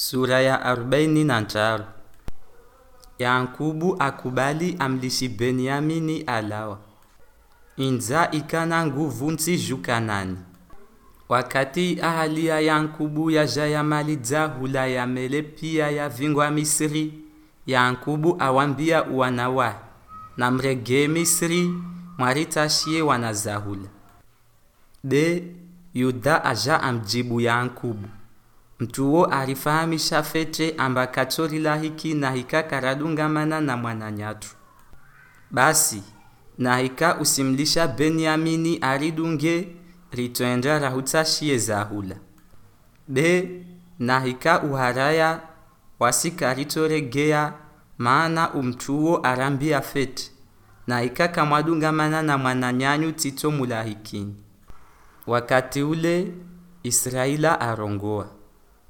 Sura ya arobaini na tano. Yakubu akubali amlishi Benyamini alawa. Inza ikana nguvu nsi Kanani. Wakati ahali ya jaya yaja yamaliza hula ya mele pia ya vingwa Misri, Yakubu awambia wanawa na mrege Misri mwaritashie wanazahula. De Yuda aja amjibu Yakubu mtuwo alifahamisha fete amba katsori hiki na hika karadungamana na mwananyatu. Basi nahika usimlisha benyamini aridunge ritwenda rahutsashie zahula be nahika uharaya wasikaritoregea maana umtuwo arambia fete. Na hika kamwadungamana na mwananyanyu tito mulahikini. Wakati ule israila arongoa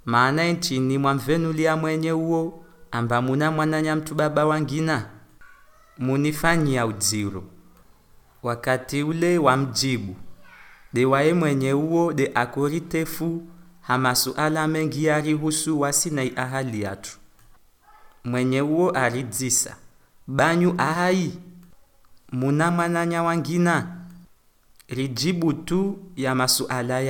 maana nchini mwamvenulia mwenye uo amba muna mwananya mtu baba wangina. Munifanyia udziro. Wakati ule wamjibu de waye mwenye uo de akoritefu hamasuala mengi yarihusu wasinai ahali yatu mwenye uo aridzisa banyu ahai. Muna mwananya wangina. Rijibu tu ya masuala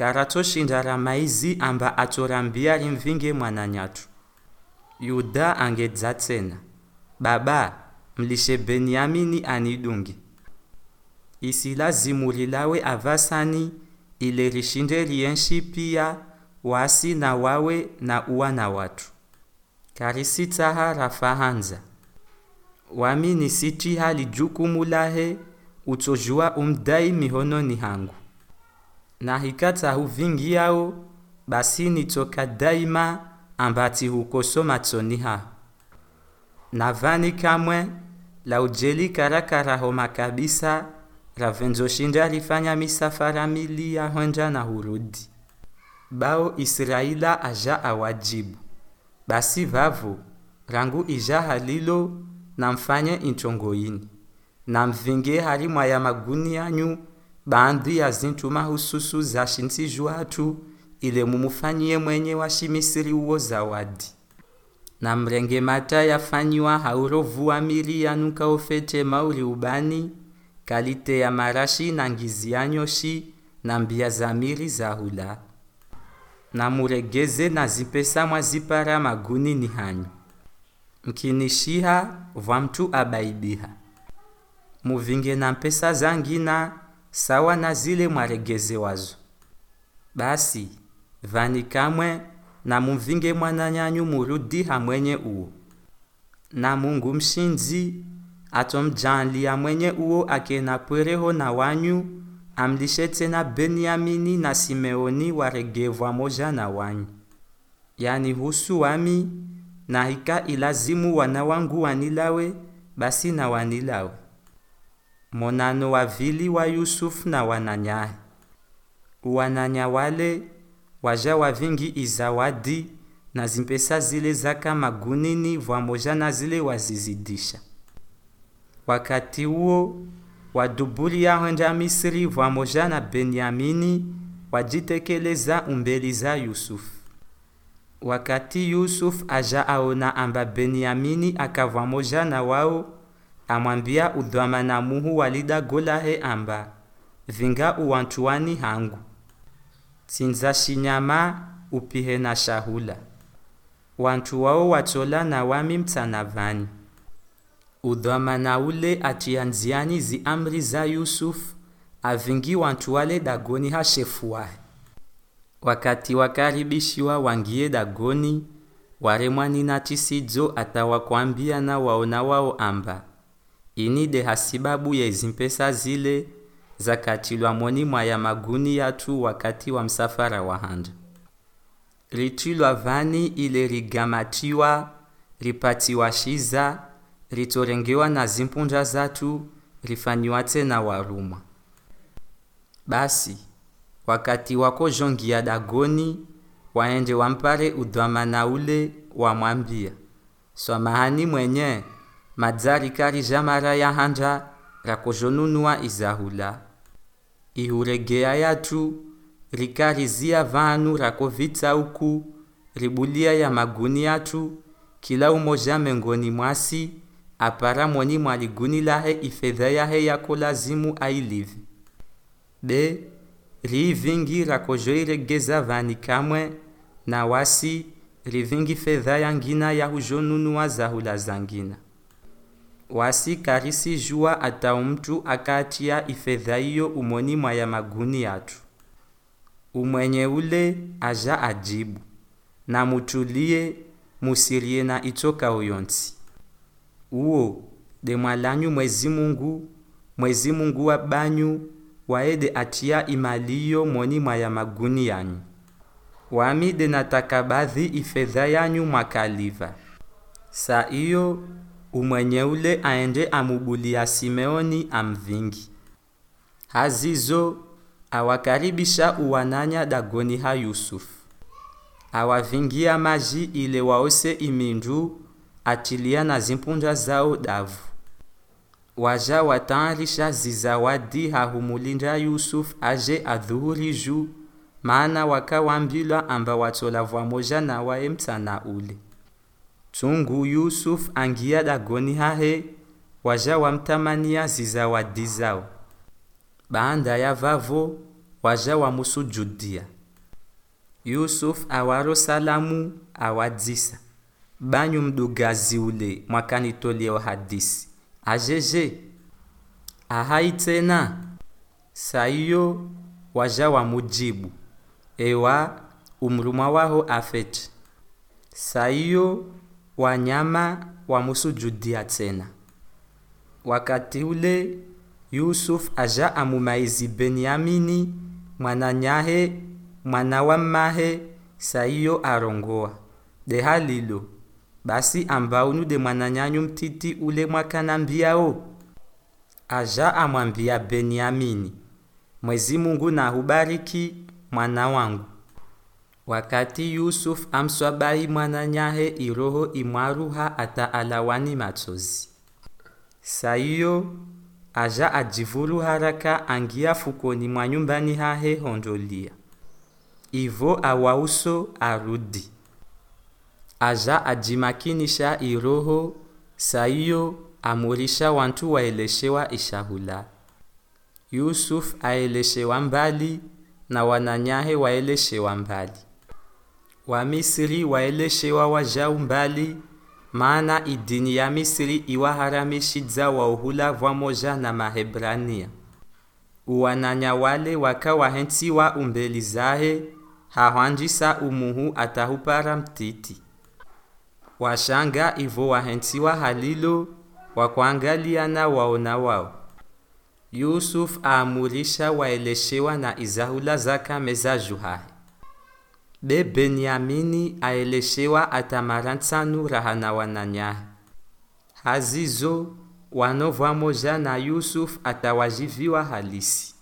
yahe karatoshinda ramaizi amba atorambia rimvinge mwananyatu. Yuda angedza dzatsena baba mlishe benyamini anidungi isi lazimuli lawe avasani ile rishinde rienshi pia wasi na wawe na uwa na watu. Karisitaha rafahanza wami nisitiha lijukumu lahe utojua umdai mihononi hangu na hikata huvingi yao basi nitoka daima ambati hukoso tsoniha ha na vani kamwe la ujeli karakara kabisa ravenzoshinda lifanya misafara mili ya hwenja na hurudi. Bao israila aja awajibu. Basi vavo rangu ija halilo namfanye mfanye namvinge na mvinge hari mwaya maguni yanyu baadhi ya zintu mahususu za shintsiju atu ile mumufanyie mwenye uwo zawadi. Na mrenge mata yafanyiwa wa miri yanuka ofete mauli ubani kalite ya marashi na ngizi ya nyoshi na mbia za mili za hula. Na muregeze na zipesa mwazipara maguni ni hanyu. Mkinishiha vwa mtu abaibiha muvinge na mpesa zangina sawa na zile mwaregeze wazo. Basi vani kamwe na mumvinge mwananyanyu murudi hamwenye uwo na mungu mshinzi atomjanlia mwenye uwo akena pwereho na wanyu amlishe tena benyamini na simeoni waregevwa moja na wanyu. Yani husu wami na hika ilazimu wana wangu wanilawe basi na wanilawe monano wavili wa yusufu na wananyahe wananya wale waja wavingi izawadi na zimpesa zile zaka magunini vwamoja na zile wazizidisha. Wakati huo ya yahwenda misri vwamoja na benyamini wajitekeleza umbeli za yusufu wakati yusufu aja aona amba benyamini akavwamoja na wao amwambia udhamana muhu walida golahe amba vinga uwantuwani hangu. Tsinza shinyama upihe na shahula. Wantu wao watola na wami mtsanavani udwama udhamana ule atianziani zi amri za yusufu avingi wantu wale dagoni hashefu wahe wakati wakaribishiwa wangie dagoni waremwani na tisidzo atawakwambia na waona wao amba ini de hasibabu ya izimpesa zile zakatilwa moni mwaya maguni yatu wakati wa msafara wa handa ritilwa vani ile rigamatiwa ripatiwa shiza ritorengewa na zimpunja zatu rifanyiwa tena warumwa basi wakati wako jongia dagoni waende wampare udhamana ule wamwambia swamahani mwenye madzari kari jamara ya hanja rakozhonunua izahula. Ihuregea yatu rikarizia vanu rakovitsa uku ribulia ya maguni yatu kila umoja mengoni mwasi apara moni mwaliguni lahe ifedha yahe yako lazimu ailivi. B rivingi rakojo iregeza vani kamwe na wasi rivingi fedha yangina yahuzhonunuwa zahula zangina wasi karisi jua ata mtu akatia ifedha iyo umoni mwa ya maguni yatu. Umwenye ule aja ajibu. Na mutulie musirie na itoka uyonsi. Uo de mwalanyu mwezi mungu mwezi mungu wa banyu waede atia imaliyo moni mwa ya maguni yanyu. Wami de natakabadhi ifedha yanyu mwakaliva. Sa iyo umwenye ule aende amubulia simeoni amvingi. Hazizo awakaribisha uwananya dagoni ha yusufu awavingia maji ile waose imindu atilia na zimpunja zao davu. Waja watayarisha zizawadi hahumulinda yusufu aje adhuhuri juu maana wakawambilwa amba watola moja na waye mtana ule tungu yusufu angia dagoni hahe waja wamtamania zizawadi zao baanda ya vavo waja wamusujudia yusuf awaro salamu awadzisa. Banyu mdugazi ule mwakanitoleo hadisi. Ajeje ahai tena? Saiyo waja wamujibu ewa umrumwa waho afete saiyo wanyama wamusujudia tena. Wakati ule yusuf aja amumaizi benyamini mwananyahe mwana wa mmahe saiyo arongoa. Dehalilo basi ambaunu de mwananyanyu mtiti ule mwakanambiao aja amwambia benyamini mwezi mungu na hubariki mwana wangu wakati yusuf mwana mwananyahe iroho imwaruha ata alawani matsozi. Saiyo aja ajivuru haraka angia fukoni mwa nyumbani hahe hondolia. Ivo awauso arudi. Aja ajimakinisha iroho saiyo amurisha wantu waeleshewa ishahula. Yusuf aeleshewa mbali na wananyahe waeleshewa mbali wamisiri waeleshewa wajau mbali maana idini ya misiri iwaharamishidza wauhula vwamoja na mahebrania. Uwananya wale wakawahentiwa umbeli zahe hahwanjisa umuhu atahupara mtiti. Washanga ivo wahentiwa halilo wakuangaliana waona wao. Yusuf aamurisha waeleshewa na izahula zaka meza juhahe be benyamini aeleshewa atamara ntsanu rahana wananyaha hazizo wanovwa moja na Yusufu atawajiviwa halisi